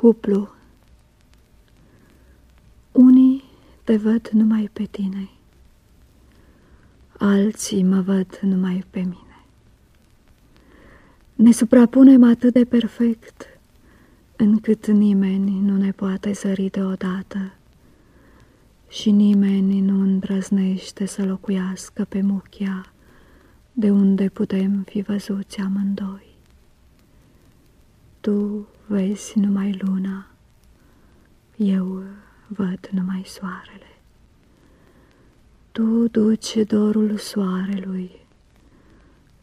Cuplu Unii te văd numai pe tine, alții mă văd numai pe mine. Ne suprapunem atât de perfect, încât nimeni nu ne poate sări deodată și nimeni nu îndrăznește să locuiască pe muchia de unde putem fi văzuți amândoi. Tu vezi numai luna, eu văd numai soarele. Tu duci dorul soarelui,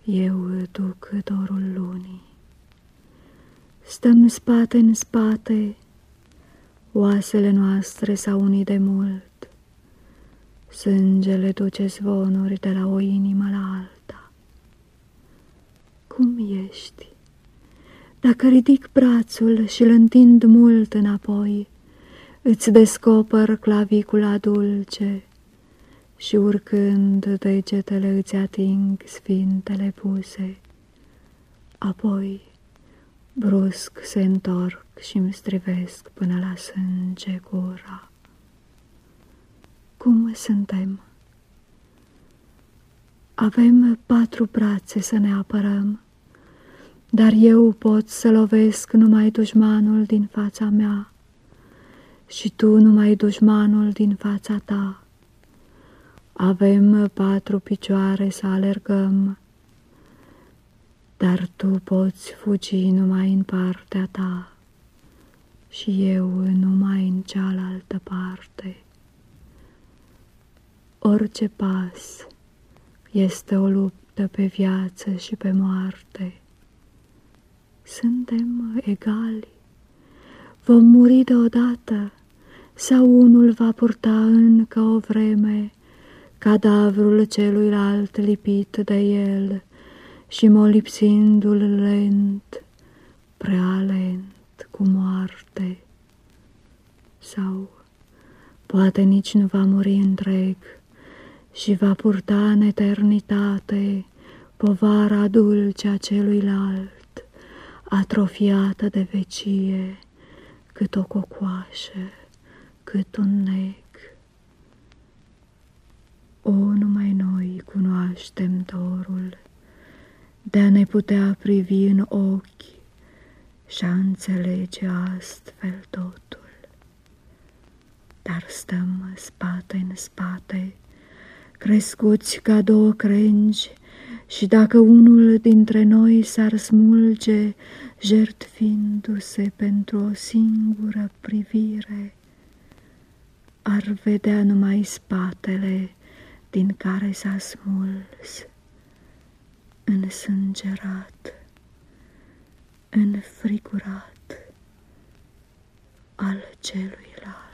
eu duc dorul lunii. Stăm spate în spate, oasele noastre s-au unit de mult, sângele duce zvonuri de la o inimă la alta. Cum ești? Dacă ridic brațul și îl întind mult înapoi, îți descoper clavicula dulce și urcând degetele îți ating sfintele puse. Apoi, brusc se întorc și îmi strivesc până la sânge gura. Cum suntem? Avem patru brațe să ne apărăm, dar eu pot să lovesc numai dușmanul din fața mea și tu numai dușmanul din fața ta. Avem patru picioare să alergăm, dar tu poți fugi numai în partea ta și eu numai în cealaltă parte. Orice pas este o luptă pe viață și pe moarte. Suntem egali. Vom muri deodată sau unul va purta încă o vreme cadavrul celuilalt lipit de el și molipsindu-l lent, prea lent, cu moarte. Sau poate nici nu va muri întreg și va purta în eternitate povara dulce a celuilalt, atrofiată de vecie, cât o cocoașă, cât un nec. O, numai noi cunoaștem dorul de a ne putea privi în ochi și a înțelege astfel totul. Dar stăm spate în spate, crescuți ca două crengi, și dacă unul dintre noi s-ar smulge, jertfindu-se pentru o singură privire, ar vedea numai spatele din care s-a smuls, însângerat, înfrigurat al celuilalt.